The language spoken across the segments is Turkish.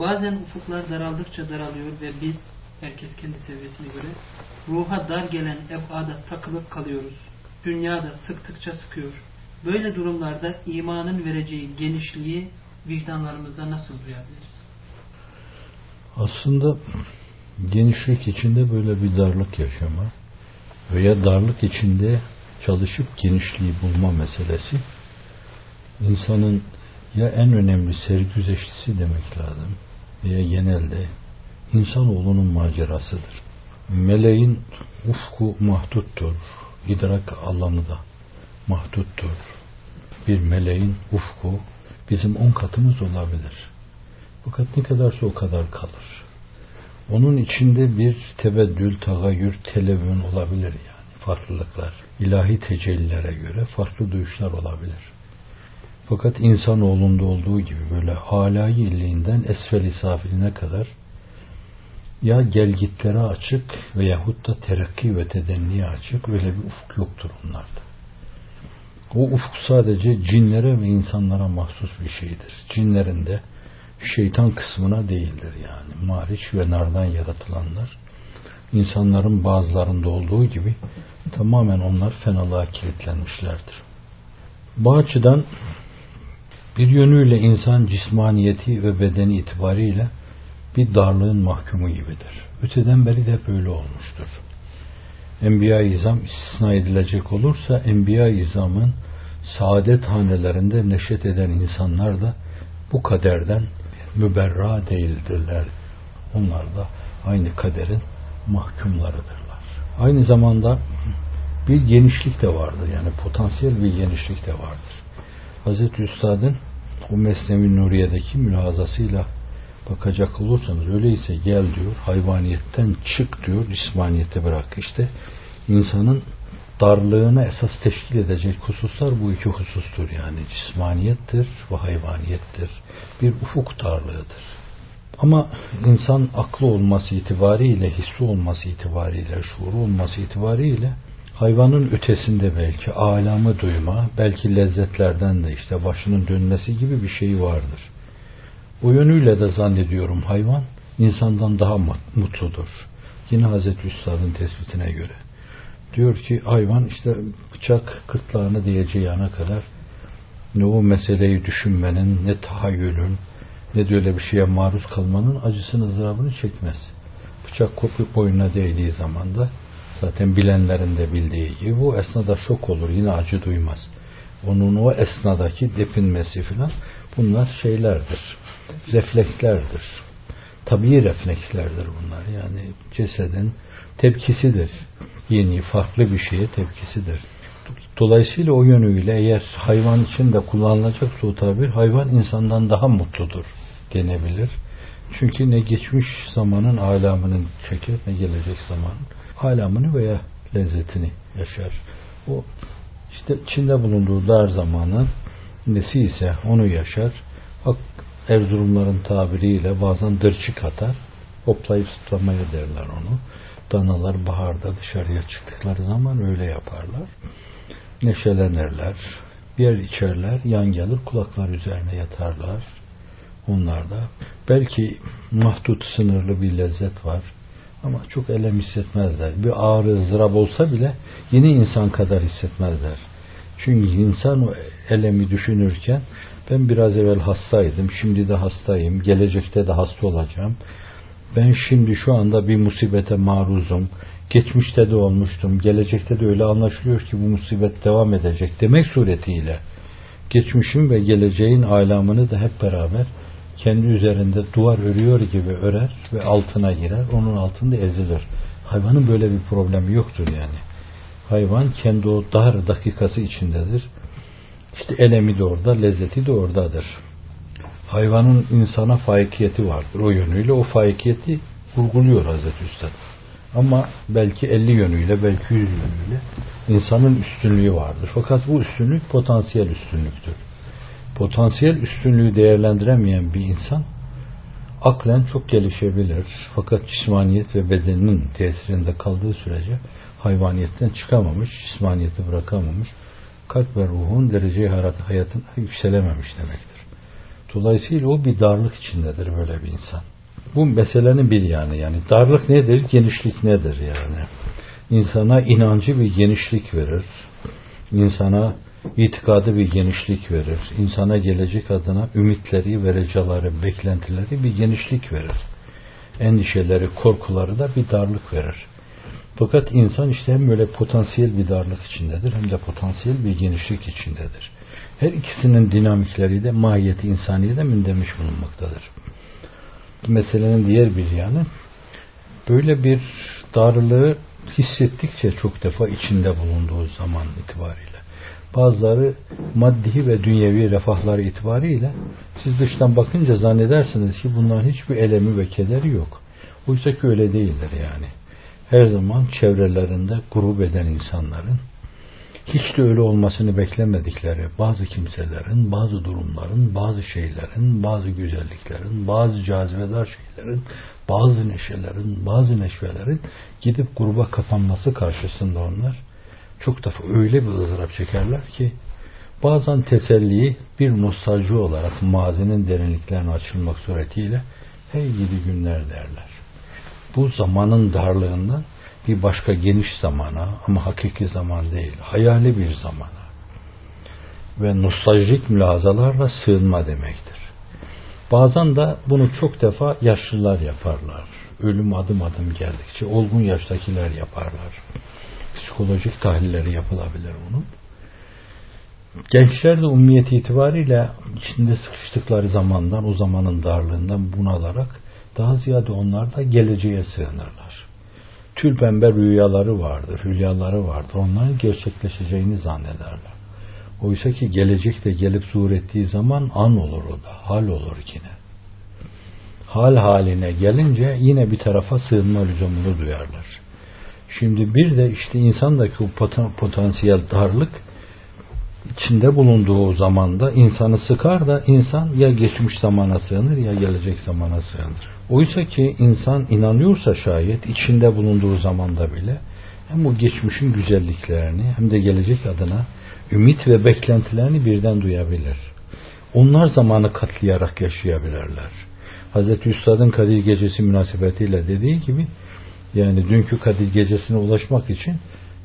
Bazen ufuklar daraldıkça daralıyor ve biz, herkes kendi seviyesine göre, ruha dar gelen ebada takılıp kalıyoruz. Dünyada sıktıkça sıkıyor. Böyle durumlarda imanın vereceği genişliği vicdanlarımızda nasıl duyabiliriz? Aslında genişlik içinde böyle bir darlık yaşama veya darlık içinde çalışıp genişliği bulma meselesi insanın ya en önemli sergüzeştisi demek lazım veya genelde insanoğlunun macerasıdır. Meleğin ufku mahduttur. idrak alanı da mahduttur. Bir meleğin ufku bizim on katımız olabilir. Fakat ne kadarsa o kadar kalır. Onun içinde bir tebeddül, tagayyür, televün olabilir yani farklılıklar. İlahi tecellilere göre farklı duyuşlar olabilir. Fakat insanoğlunda olduğu gibi böyle alayı illiğinden esfel safiline kadar ya gelgitlere açık veyahut da terakki ve tedenniye açık öyle bir ufuk yoktur onlarda. O ufuk sadece cinlere ve insanlara mahsus bir şeydir. Cinlerin de şeytan kısmına değildir yani. Mariç ve nardan yaratılanlar insanların bazılarında olduğu gibi tamamen onlar fenalığa kilitlenmişlerdir. Bu açıdan bir yönüyle insan cismaniyeti ve bedeni itibariyle bir darlığın mahkumu gibidir. Öteden beri de böyle olmuştur. Enbiya-i İzam istisna edilecek olursa Enbiya-i İzam'ın saadet hanelerinde neşet eden insanlar da bu kaderden müberra değildirler. Onlar da aynı kaderin mahkumlarıdırlar. Aynı zamanda bir genişlik de vardır. Yani potansiyel bir genişlik de vardır. Hazreti Üstad'ın o Mesnevi Nuriye'deki mülazasıyla bakacak olursanız öyleyse gel diyor hayvaniyetten çık diyor cismaniyete bırak. İşte insanın darlığına esas teşkil edecek hususlar bu iki husustur yani. Cismaniyettir ve hayvaniyettir. Bir ufuk darlığıdır. Ama insan aklı olması itibariyle hissi olması itibariyle şuuru olması itibariyle hayvanın ötesinde belki alamı duyma belki lezzetlerden de işte başının dönmesi gibi bir şey vardır o yönüyle de zannediyorum hayvan insandan daha mutludur. Yine Hazreti Üstad'ın tespitine göre. Diyor ki hayvan işte bıçak kırtlağını diyeceği ana kadar ne o meseleyi düşünmenin, ne tahayyülün, ne de öyle bir şeye maruz kalmanın acısını, ızdırabını çekmez. Bıçak kopup boynuna değdiği zaman da zaten bilenlerin de bildiği gibi bu esnada şok olur, yine acı duymaz. Onun o esnadaki depinmesi filan bunlar şeylerdir reflekslerdir. Tabii reflekslerdir bunlar. Yani cesedin tepkisidir. Yeni, farklı bir şeye tepkisidir. Dolayısıyla o yönüyle eğer hayvan için de kullanılacak o tabir hayvan insandan daha mutludur denebilir. Çünkü ne geçmiş zamanın alamını çeker ne gelecek zamanın alamını veya lezzetini yaşar. O işte içinde bulunduğu dar zamanın nesi ise onu yaşar. Erzurumların tabiriyle bazen dırçık atar. Hoplayıp zıplamaya derler onu. Danalar baharda dışarıya çıktıkları zaman öyle yaparlar. Neşelenirler. Bir içerler, yan gelir kulaklar üzerine yatarlar. Onlarda belki mahdut sınırlı bir lezzet var ama çok elem hissetmezler. Bir ağrı, ızdırap olsa bile yine insan kadar hissetmezler. Çünkü insan o elemi düşünürken ben biraz evvel hastaydım, şimdi de hastayım, gelecekte de hasta olacağım. Ben şimdi şu anda bir musibete maruzum. Geçmişte de olmuştum, gelecekte de öyle anlaşılıyor ki bu musibet devam edecek demek suretiyle geçmişim ve geleceğin alamını da hep beraber kendi üzerinde duvar örüyor gibi örer ve altına girer. Onun altında ezilir. Hayvanın böyle bir problemi yoktur yani. Hayvan kendi o dar dakikası içindedir işte elemi de orada, lezzeti de oradadır. Hayvanın insana faikiyeti vardır. O yönüyle o faikiyeti vurguluyor Hazreti Üstad. Ama belki 50 yönüyle, belki 100 yönüyle insanın üstünlüğü vardır. Fakat bu üstünlük potansiyel üstünlüktür. Potansiyel üstünlüğü değerlendiremeyen bir insan aklen çok gelişebilir. Fakat cismaniyet ve bedeninin tesirinde kaldığı sürece hayvaniyetten çıkamamış, cismaniyeti bırakamamış, kalp ve ruhun derece hayatına yükselememiş demektir. Dolayısıyla o bir darlık içindedir böyle bir insan. Bu meselenin bir yanı yani. Darlık nedir? Genişlik nedir yani? İnsana inancı bir genişlik verir. İnsana itikadı bir genişlik verir. İnsana gelecek adına ümitleri, vereceleri, beklentileri bir genişlik verir. Endişeleri, korkuları da bir darlık verir. Fakat insan işte hem böyle potansiyel bir darlık içindedir hem de potansiyel bir genişlik içindedir. Her ikisinin dinamikleri de mahiyeti insaniye de mündemiş bulunmaktadır. Meselenin diğer bir yanı böyle bir darlığı hissettikçe çok defa içinde bulunduğu zaman itibariyle bazıları maddi ve dünyevi refahları itibariyle siz dıştan bakınca zannedersiniz ki bunların hiçbir elemi ve kederi yok. Oysa ki öyle değildir yani. Her zaman çevrelerinde grup eden insanların hiç de öyle olmasını beklemedikleri bazı kimselerin, bazı durumların, bazı şeylerin, bazı güzelliklerin, bazı cazibedar şeylerin, bazı neşelerin, bazı neşvelerin gidip gruba kapanması karşısında onlar çok defa öyle bir ızdırap çekerler ki bazen teselliyi bir nostalji olarak mazinin derinliklerine açılmak suretiyle hey gidi günler derler. Bu zamanın darlığından bir başka geniş zamana ama hakiki zaman değil, hayali bir zamana ve nostaljik mülazalarla sığınma demektir. Bazen de bunu çok defa yaşlılar yaparlar. Ölüm adım adım geldikçe olgun yaştakiler yaparlar. Psikolojik tahlilleri yapılabilir bunun. Gençler de umumiyet itibariyle içinde sıkıştıkları zamandan, o zamanın darlığından bunalarak daha ziyade onlar da geleceğe sığınırlar tülpembe rüyaları vardır, hülyaları vardır. Onların gerçekleşeceğini zannederler. Oysa ki gelecek de gelip zuhur ettiği zaman an olur o da, hal olur yine. Hal haline gelince yine bir tarafa sığınma lüzumunu duyarlar. Şimdi bir de işte insandaki potansiyel darlık içinde bulunduğu zamanda insanı sıkar da insan ya geçmiş zamana sığınır ya gelecek zamana sığınır. Oysa ki insan inanıyorsa şayet içinde bulunduğu zamanda bile hem o geçmişin güzelliklerini hem de gelecek adına ümit ve beklentilerini birden duyabilir. Onlar zamanı katlayarak yaşayabilirler. Hazreti Üstad'ın Kadir Gecesi münasebetiyle dediği gibi yani dünkü Kadir Gecesi'ne ulaşmak için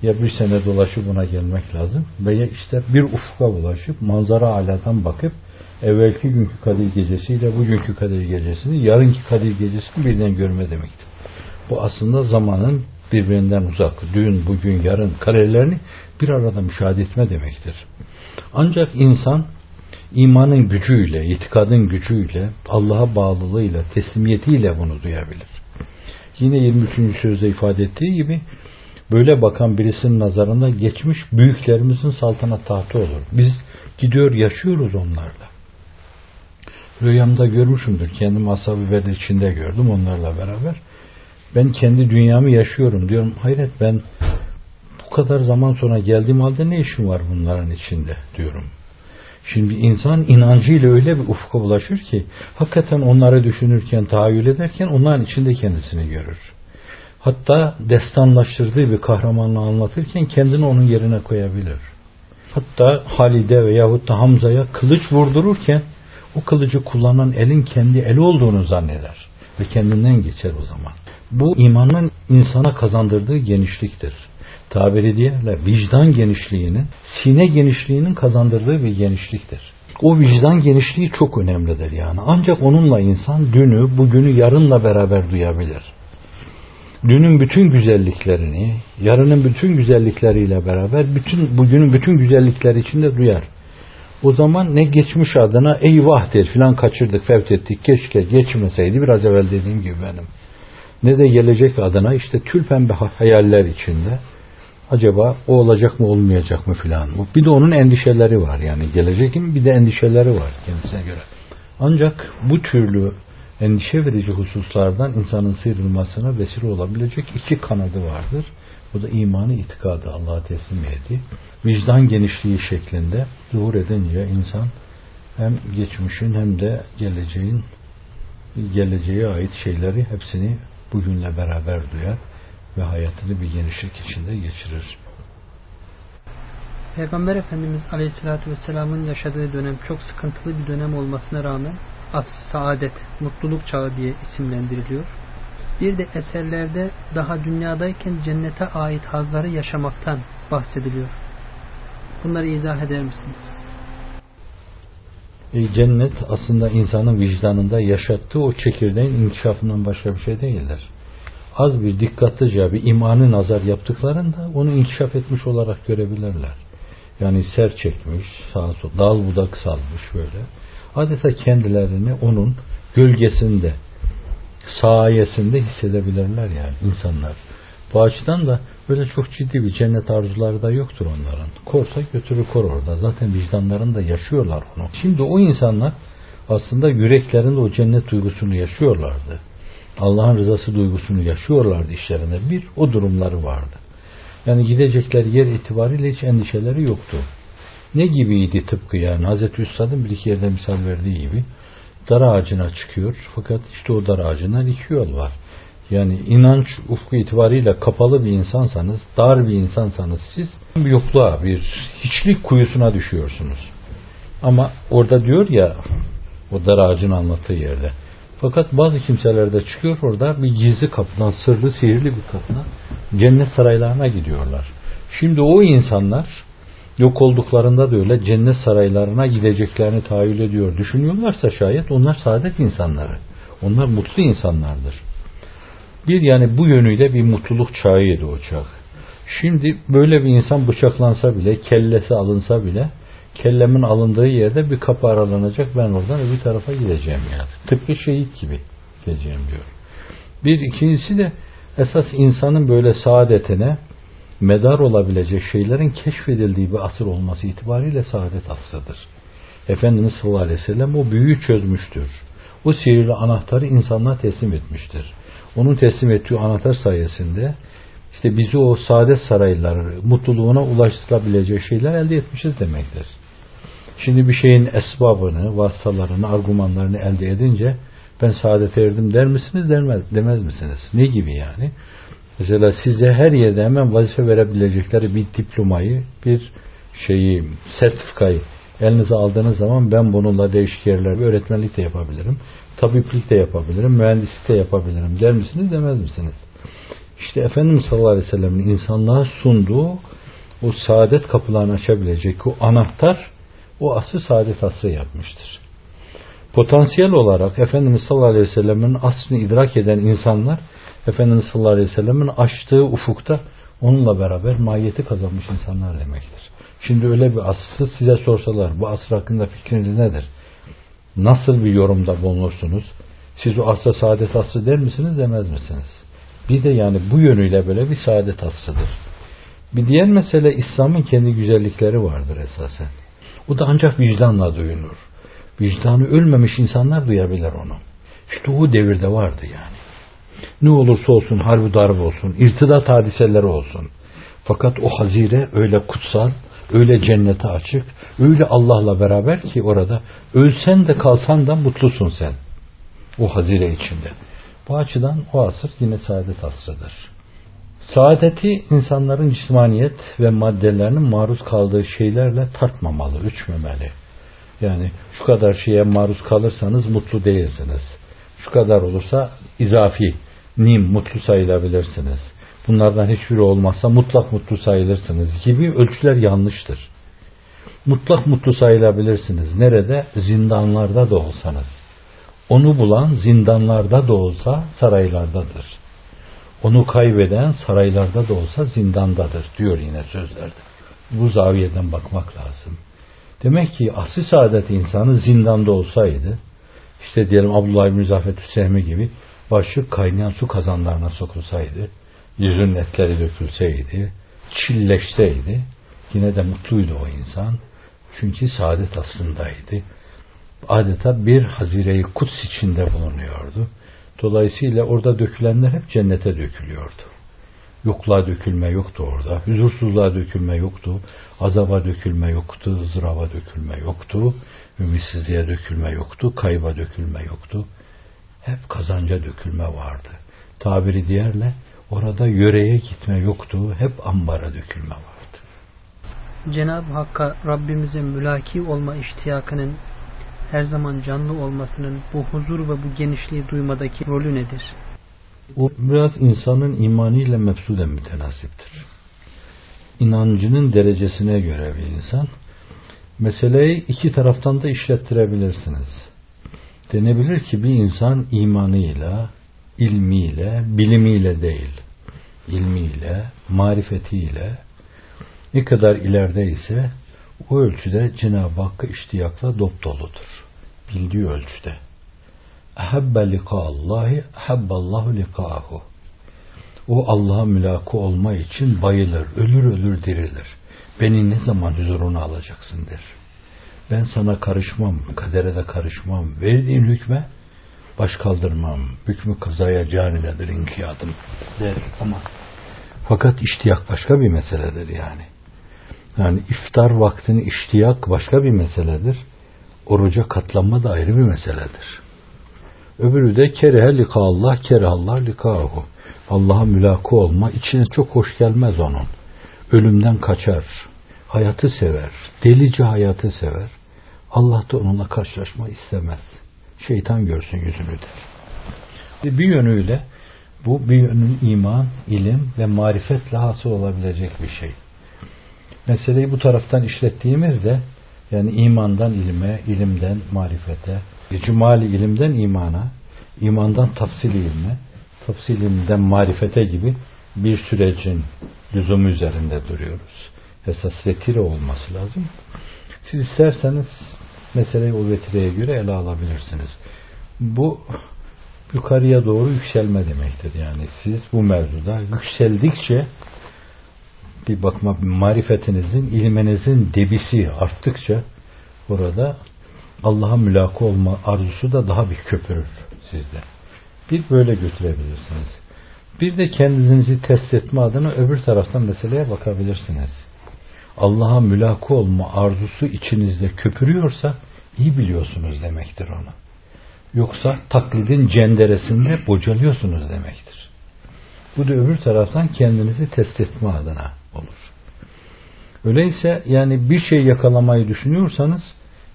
ya bir sene dolaşıp buna gelmek lazım veya işte bir ufka ulaşıp manzara aladan bakıp evvelki günkü Kadir gecesiyle bugünkü Kadir gecesini yarınki Kadir gecesini birden görme demektir. Bu aslında zamanın birbirinden uzak, dün, bugün, yarın karelerini bir arada müşahede etme demektir. Ancak insan imanın gücüyle, itikadın gücüyle, Allah'a bağlılığıyla, teslimiyetiyle bunu duyabilir. Yine 23. sözde ifade ettiği gibi böyle bakan birisinin nazarında geçmiş büyüklerimizin saltanat tahtı olur. Biz gidiyor yaşıyoruz onlarla. Rüyamda görmüşümdür. Kendim ashab verdi içinde gördüm onlarla beraber. Ben kendi dünyamı yaşıyorum diyorum. Hayret ben bu kadar zaman sonra geldiğim halde ne işim var bunların içinde diyorum. Şimdi insan inancıyla öyle bir ufka ulaşır ki hakikaten onları düşünürken, tahayyül ederken onların içinde kendisini görür. Hatta destanlaştırdığı bir kahramanla anlatırken kendini onun yerine koyabilir. Hatta Halide veyahut da Hamza'ya kılıç vurdururken o kılıcı kullanan elin kendi eli olduğunu zanneder ve kendinden geçer o zaman. Bu imanın insana kazandırdığı genişliktir. Tabiri diğerle vicdan genişliğinin, sine genişliğinin kazandırdığı bir genişliktir. O vicdan genişliği çok önemlidir yani. Ancak onunla insan dünü, bugünü yarınla beraber duyabilir. Dünün bütün güzelliklerini, yarının bütün güzellikleriyle beraber bütün bugünün bütün güzellikleri içinde duyar. O zaman ne geçmiş adına eyvah der filan kaçırdık fevt ettik keşke geçmeseydi biraz evvel dediğim gibi benim. Ne de gelecek adına işte tülpembe hayaller içinde acaba o olacak mı olmayacak mı filan. Bir de onun endişeleri var yani gelecekin bir de endişeleri var kendisine göre. Ancak bu türlü endişe verici hususlardan insanın sıyrılmasına vesile olabilecek iki kanadı vardır. Bu da imanı itikadı Allah'a teslim ediyor. Vicdan genişliği şeklinde zuhur edince insan hem geçmişin hem de geleceğin geleceğe ait şeyleri hepsini bugünle beraber duyar ve hayatını bir genişlik içinde geçirir. Peygamber Efendimiz Aleyhisselatü Vesselam'ın yaşadığı dönem çok sıkıntılı bir dönem olmasına rağmen as saadet, mutluluk çağı diye isimlendiriliyor. Bir de eserlerde daha dünyadayken cennete ait hazları yaşamaktan bahsediliyor. Bunları izah eder misiniz? E, cennet aslında insanın vicdanında yaşattığı o çekirdeğin inkişafından başka bir şey değildir. Az bir dikkatlice bir imanı nazar yaptıklarında onu inkişaf etmiş olarak görebilirler. Yani ser çekmiş, sağa sola, dal budak salmış böyle. Adeta kendilerini onun gölgesinde, sayesinde hissedebilirler yani insanlar. Bu açıdan da böyle çok ciddi bir cennet arzuları da yoktur onların. Korsa götürür kor orada. Zaten vicdanlarında yaşıyorlar onu. Şimdi o insanlar aslında yüreklerinde o cennet duygusunu yaşıyorlardı. Allah'ın rızası duygusunu yaşıyorlardı işlerinde. Bir, o durumları vardı. Yani gidecekleri yer itibariyle hiç endişeleri yoktu. Ne gibiydi tıpkı yani Hazreti Üstad'ın bir iki yerde misal verdiği gibi dar ağacına çıkıyor fakat işte o dar ağacından iki yol var. Yani inanç ufku itibariyle kapalı bir insansanız, dar bir insansanız siz bir yokluğa, bir hiçlik kuyusuna düşüyorsunuz. Ama orada diyor ya o dar ağacın anlattığı yerde. Fakat bazı kimselerde çıkıyor orada bir gizli kapıdan, sırlı, sihirli bir kapıdan cennet saraylarına gidiyorlar. Şimdi o insanlar yok olduklarında da öyle cennet saraylarına gideceklerini tahayyül ediyor. Düşünüyorlarsa şayet onlar saadet insanları. Onlar mutlu insanlardır. Bir yani bu yönüyle bir mutluluk çağıydı o çağ. Şimdi böyle bir insan bıçaklansa bile, kellesi alınsa bile kellemin alındığı yerde bir kapı aralanacak ben oradan öbür tarafa gideceğim yani. Tıpkı şehit gibi gideceğim diyor. Bir ikincisi de esas insanın böyle saadetine medar olabilecek şeylerin keşfedildiği bir asır olması itibariyle saadet asrıdır. Efendimiz sallallahu aleyhi ve sellem o büyüyü çözmüştür. O sihirli anahtarı insanlığa teslim etmiştir. Onun teslim ettiği anahtar sayesinde işte bizi o saadet sarayları mutluluğuna ulaştırabilecek şeyler elde etmişiz demektir. Şimdi bir şeyin esbabını, vasıtalarını, argümanlarını elde edince ben saadete erdim der misiniz, demez, demez misiniz? Ne gibi yani? Mesela size her yerde hemen vazife verebilecekleri bir diplomayı, bir şeyi, sertifikayı elinize aldığınız zaman ben bununla değişik yerlerde öğretmenlik de yapabilirim, tabiplik de yapabilirim, mühendislik de yapabilirim der misiniz, demez misiniz? İşte Efendimiz sallallahu aleyhi ve sellem'in insanlığa sunduğu o saadet kapılarını açabilecek o anahtar o asrı saadet asrı yapmıştır. Potansiyel olarak Efendimiz sallallahu aleyhi ve sellemin aslını idrak eden insanlar Efendimiz sallallahu aleyhi ve sellemin açtığı ufukta onunla beraber mahiyeti kazanmış insanlar demektir. Şimdi öyle bir asrı size sorsalar bu asır hakkında fikriniz nedir? Nasıl bir yorumda bulunursunuz? Siz o asra saadet asrı der misiniz demez misiniz? Bir de yani bu yönüyle böyle bir saadet asrıdır. Bir diğer mesele İslam'ın kendi güzellikleri vardır esasen. O da ancak vicdanla duyulur. Vicdanı ölmemiş insanlar duyabilir onu. İşte o devirde vardı yani. Ne olursa olsun, harbi darbe olsun, irtidat hadiseleri olsun. Fakat o hazire öyle kutsal, öyle cennete açık, öyle Allah'la beraber ki orada ölsen de kalsan da mutlusun sen. O hazire içinde. Bu açıdan o asır yine saadet asrıdır. Saadeti insanların cismaniyet ve maddelerinin maruz kaldığı şeylerle tartmamalı, ölçmemeli. Yani şu kadar şeye maruz kalırsanız mutlu değilsiniz. Şu kadar olursa izafi, nim, mutlu sayılabilirsiniz. Bunlardan hiçbiri olmazsa mutlak mutlu sayılırsınız gibi ölçüler yanlıştır. Mutlak mutlu sayılabilirsiniz. Nerede? Zindanlarda da olsanız. Onu bulan zindanlarda da olsa saraylardadır. Onu kaybeden saraylarda da olsa zindandadır diyor yine sözlerde. Bu zaviyeden bakmak lazım. Demek ki asli saadet insanı zindanda olsaydı, işte diyelim Abdullah bin Zafet Hüseymi gibi başı kaynayan su kazanlarına sokulsaydı, yüzün etleri dökülseydi, çilleşseydi, yine de mutluydu o insan. Çünkü saadet aslındaydı. Adeta bir hazireyi kuts içinde bulunuyordu. Dolayısıyla orada dökülenler hep cennete dökülüyordu. Yokluğa dökülme yoktu orada. Huzursuzluğa dökülme yoktu. Azaba dökülme yoktu. ızdıraba dökülme yoktu. Ümitsizliğe dökülme yoktu. Kayba dökülme yoktu. Hep kazanca dökülme vardı. Tabiri diğerle orada yöreye gitme yoktu. Hep ambara dökülme vardı. Cenab-ı Hakk'a Rabbimizin mülaki olma iştiyakının her zaman canlı olmasının bu huzur ve bu genişliği duymadaki rolü nedir? O biraz insanın imanıyla mefsuden mütenasiptir. İnancının derecesine göre bir insan meseleyi iki taraftan da işlettirebilirsiniz. Denebilir ki bir insan imanıyla, ilmiyle, bilimiyle değil, ilmiyle, marifetiyle ne kadar ileride ise o ölçüde Cenab-ı Hakk'a iştiyakla dop doludur. Bildiği ölçüde. Ahabbe likaallahi ahabballahu likaahu. O Allah'a mülakı olma için bayılır, ölür ölür dirilir. Beni ne zaman huzuruna alacaksın der. Ben sana karışmam, kadere de karışmam. Verdiğin hükme baş kaldırmam. Hükmü kazaya caniledir inkiyadım der ama fakat iştiyak başka bir meseledir yani. Yani iftar vaktini iştiyak başka bir meseledir. Oruca katlanma da ayrı bir meseledir. Öbürü de kerehe lika Allah, kerehallah likahu. Allah'a mülakı olma içine çok hoş gelmez onun. Ölümden kaçar, hayatı sever, delice hayatı sever. Allah da onunla karşılaşma istemez. Şeytan görsün yüzünü der. Bir yönüyle bu bir yönün iman, ilim ve marifetle hasıl olabilecek bir şey. Meseleyi bu taraftan işlettiğimizde yani imandan ilme, ilimden marifete, icmali ilimden imana, imandan tafsil ilme, tafsil ilimden marifete gibi bir sürecin lüzumu üzerinde duruyoruz. Esas vetire olması lazım. Siz isterseniz meseleyi o vetireye göre ele alabilirsiniz. Bu yukarıya doğru yükselme demektir. Yani siz bu mevzuda yükseldikçe bir bakma marifetinizin, ilmenizin debisi arttıkça orada Allah'a mülakı olma arzusu da daha bir köpürür sizde. Bir böyle götürebilirsiniz. Bir de kendinizi test etme adına öbür taraftan meseleye bakabilirsiniz. Allah'a mülakı olma arzusu içinizde köpürüyorsa iyi biliyorsunuz demektir onu. Yoksa taklidin cenderesinde bocalıyorsunuz demektir. Bu da öbür taraftan kendinizi test etme adına olur. Öyleyse yani bir şey yakalamayı düşünüyorsanız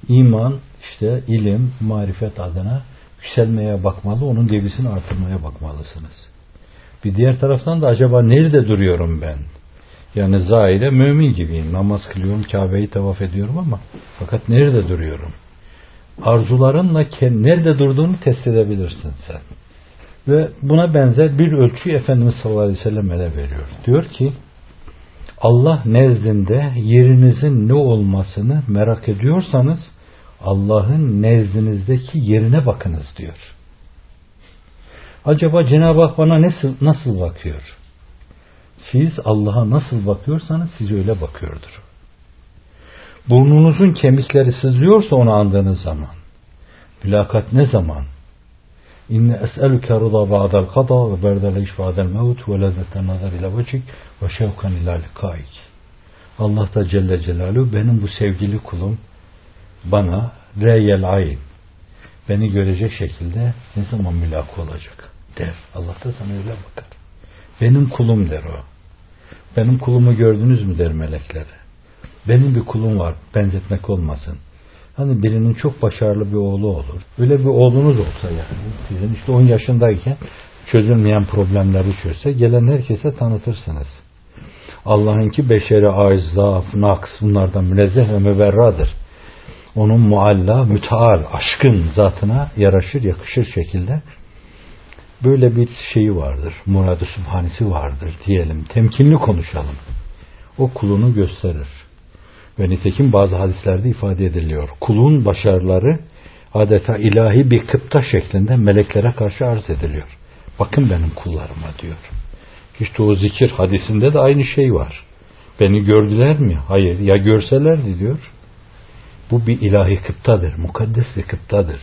iman, işte ilim, marifet adına yükselmeye bakmalı, onun devisini artırmaya bakmalısınız. Bir diğer taraftan da acaba nerede duruyorum ben? Yani zahire mümin gibiyim. Namaz kılıyorum, Kabe'yi tavaf ediyorum ama fakat nerede duruyorum? Arzularınla nerede durduğunu test edebilirsin sen. Ve buna benzer bir ölçü Efendimiz sallallahu aleyhi ve sellem ele veriyor. Diyor ki Allah nezdinde yerinizin ne olmasını merak ediyorsanız Allah'ın nezdinizdeki yerine bakınız diyor. Acaba Cenab-ı Hak bana nasıl, nasıl bakıyor? Siz Allah'a nasıl bakıyorsanız siz öyle bakıyordur. Burnunuzun kemikleri sızlıyorsa onu andığınız zaman. Mülakat ne zaman? İnne es'eluke rıda ba'del kada ve berdel iş ba'del mevut ve lezzeten nazar ile vecik ve şevkan ila likaik. Allah da Celle Celaluhu benim bu sevgili kulum bana reyel ayn beni görecek şekilde ne zaman mülak olacak der. Allah da sana öyle bakar. Benim kulum der o. Benim kulumu gördünüz mü der meleklere. Benim bir kulum var benzetmek olmasın. Hani birinin çok başarılı bir oğlu olur. Öyle bir oğlunuz olsa yani sizin işte 10 yaşındayken çözülmeyen problemleri çözse gelen herkese tanıtırsınız. Allah'ınki beşeri aiz, zaaf, naks bunlardan münezzeh ve müberradır. Onun mualla, müteal, aşkın zatına yaraşır, yakışır şekilde böyle bir şeyi vardır. Muradı Sübhanesi vardır diyelim. Temkinli konuşalım. O kulunu gösterir. Ve nitekim bazı hadislerde ifade ediliyor. Kulun başarıları adeta ilahi bir kıpta şeklinde meleklere karşı arz ediliyor. Bakın benim kullarıma diyor. İşte o zikir hadisinde de aynı şey var. Beni gördüler mi? Hayır. Ya görselerdi diyor. Bu bir ilahi kıptadır. Mukaddes bir kıptadır.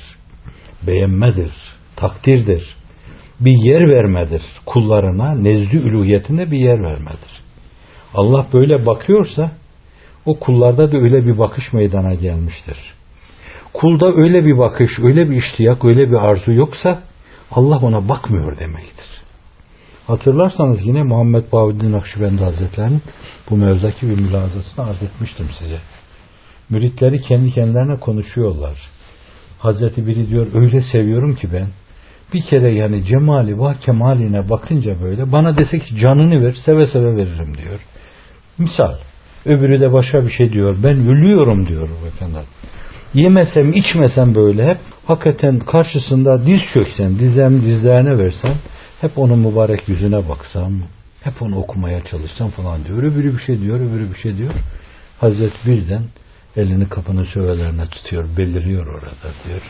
Beğenmedir. Takdirdir. Bir yer vermedir. Kullarına nezd-i üluhiyetinde bir yer vermedir. Allah böyle bakıyorsa o kullarda da öyle bir bakış meydana gelmiştir. Kulda öyle bir bakış, öyle bir iştiyak, öyle bir arzu yoksa Allah ona bakmıyor demektir. Hatırlarsanız yine Muhammed Bahuddin Nakşibendi Hazretleri'nin bu mevzaki bir mülazasını arz etmiştim size. Müritleri kendi kendilerine konuşuyorlar. Hazreti biri diyor öyle seviyorum ki ben bir kere yani cemali vah kemaline bakınca böyle bana dese ki canını ver seve seve veririm diyor. Misal. Öbürü de başka bir şey diyor. Ben ölüyorum diyor efendim. Yemesem içmesem böyle hep hakikaten karşısında diz çöksem dizem dizlerine versem hep onun mübarek yüzüne baksam hep onu okumaya çalışsam falan diyor. Öbürü bir şey diyor öbürü bir şey diyor. Hazret birden elini kapının sövelerine tutuyor beliriyor orada diyor.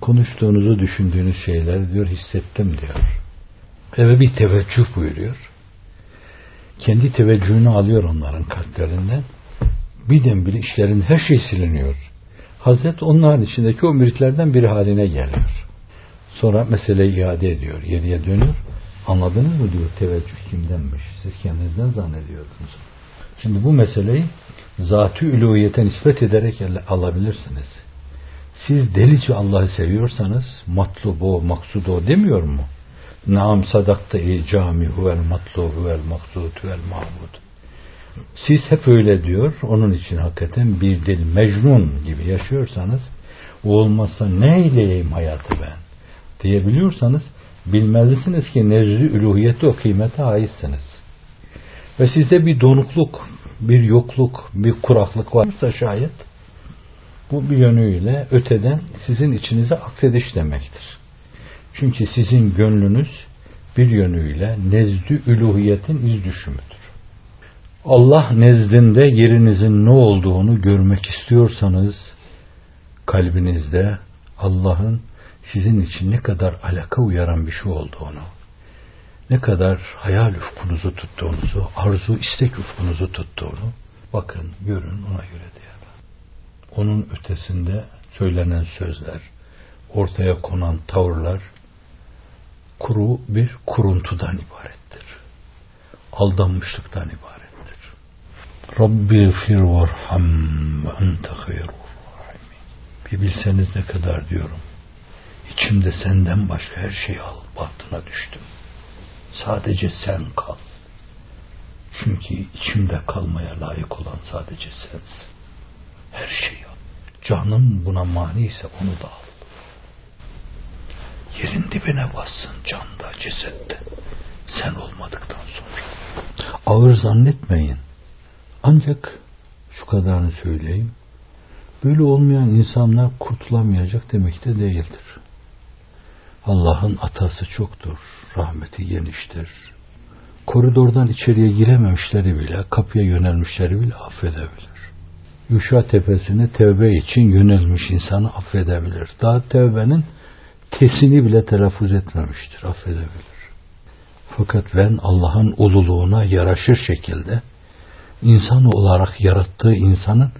Konuştuğunuzu düşündüğünüz şeyler diyor hissettim diyor. Eve bir teveccüh buyuruyor kendi teveccühünü alıyor onların kalplerinden. Birdenbire işlerin her şey siliniyor. Hazret onların içindeki o müritlerden biri haline geliyor. Sonra meseleyi iade ediyor. Geriye dönüyor. Anladınız mı diyor teveccüh kimdenmiş? Siz kendinizden zannediyordunuz. Şimdi bu meseleyi zatü uluhiyete nispet ederek alabilirsiniz. Siz delice Allah'ı seviyorsanız matlubu, maksudu demiyor mu? Naam sadakta ey cami huvel matlu huvel maksud huvel mahmud. Siz hep öyle diyor. Onun için hakikaten bir dil mecnun gibi yaşıyorsanız olmazsa ne eyleyeyim hayatı ben diyebiliyorsanız bilmelisiniz ki nezri üluhiyette o kıymete aitsiniz. Ve sizde bir donukluk, bir yokluk, bir kuraklık varsa şayet bu bir yönüyle öteden sizin içinize aksediş demektir. Çünkü sizin gönlünüz bir yönüyle nezdü üluhiyetin iz düşümüdür. Allah nezdinde yerinizin ne olduğunu görmek istiyorsanız kalbinizde Allah'ın sizin için ne kadar alaka uyaran bir şey olduğunu, ne kadar hayal ufkunuzu tuttuğunuzu, arzu istek ufkunuzu tuttuğunu bakın, görün ona göre diye. Onun ötesinde söylenen sözler, ortaya konan tavırlar kuru bir kuruntudan ibarettir. Aldanmışlıktan ibarettir. Rabbi fir varham ve ente Bir bilseniz ne kadar diyorum. İçimde senden başka her şeyi al. Bahtına düştüm. Sadece sen kal. Çünkü içimde kalmaya layık olan sadece sensin. Her şeyi al. Canım buna mani ise onu da al yerin dibine bassın canda, cesette. Sen olmadıktan sonra. Ağır zannetmeyin. Ancak şu kadarını söyleyeyim. Böyle olmayan insanlar kurtulamayacak demek de değildir. Allah'ın atası çoktur, rahmeti geniştir. Koridordan içeriye girememişleri bile, kapıya yönelmişleri bile affedebilir. Yuşa tepesine tevbe için yönelmiş insanı affedebilir. Daha tevbenin tesini bile telaffuz etmemiştir. Affedebilir. Fakat ben Allah'ın ululuğuna yaraşır şekilde insan olarak yarattığı insanın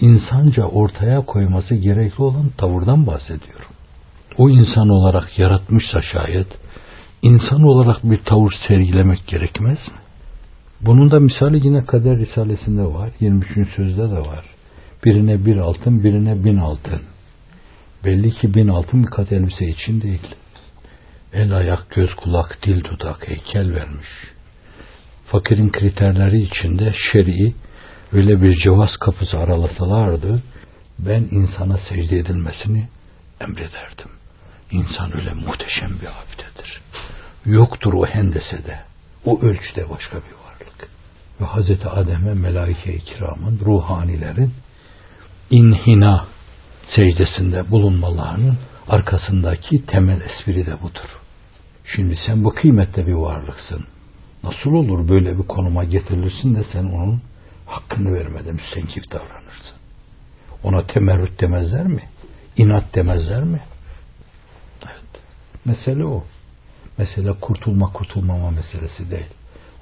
insanca ortaya koyması gerekli olan tavırdan bahsediyorum. O insan olarak yaratmışsa şayet insan olarak bir tavır sergilemek gerekmez mi? Bunun da misali yine Kader Risalesi'nde var. 23. sözde de var. Birine bir altın, birine bin altın. Belli ki bin altın bir kat elbise için değil. El, ayak, göz, kulak, dil, dudak, heykel vermiş. Fakirin kriterleri içinde şer'i öyle bir cevaz kapısı aralasalardı ben insana secde edilmesini emrederdim. İnsan öyle muhteşem bir abidedir. Yoktur o hendesede, o ölçüde başka bir varlık. Ve Hazreti Adem'e melaike-i kiramın, ruhanilerin inhina secdesinde bulunmalarının arkasındaki temel espri de budur. Şimdi sen bu kıymette bir varlıksın. Nasıl olur böyle bir konuma getirilirsin de sen onun hakkını vermeden müstenkif davranırsın. Ona temerrüt demezler mi? İnat demezler mi? Evet. Mesele o. Mesele kurtulma kurtulmama meselesi değil.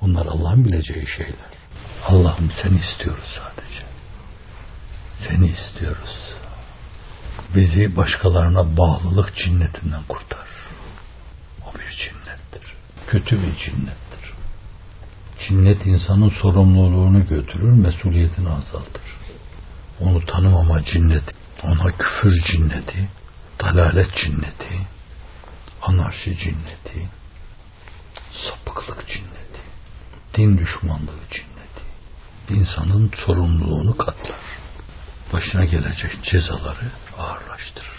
Onlar Allah'ın bileceği şeyler. Allah'ım seni istiyoruz sadece. Seni istiyoruz bizi başkalarına bağlılık cinnetinden kurtar. O bir cinnettir. Kötü bir cinnettir. Cinnet insanın sorumluluğunu götürür, mesuliyetini azaltır. Onu tanımama cinneti, ona küfür cinneti, dalalet cinneti, anarşi cinneti, sapıklık cinneti, din düşmanlığı cinneti, insanın sorumluluğunu katlar. Başına gelecek cezaları ağırlaştırır.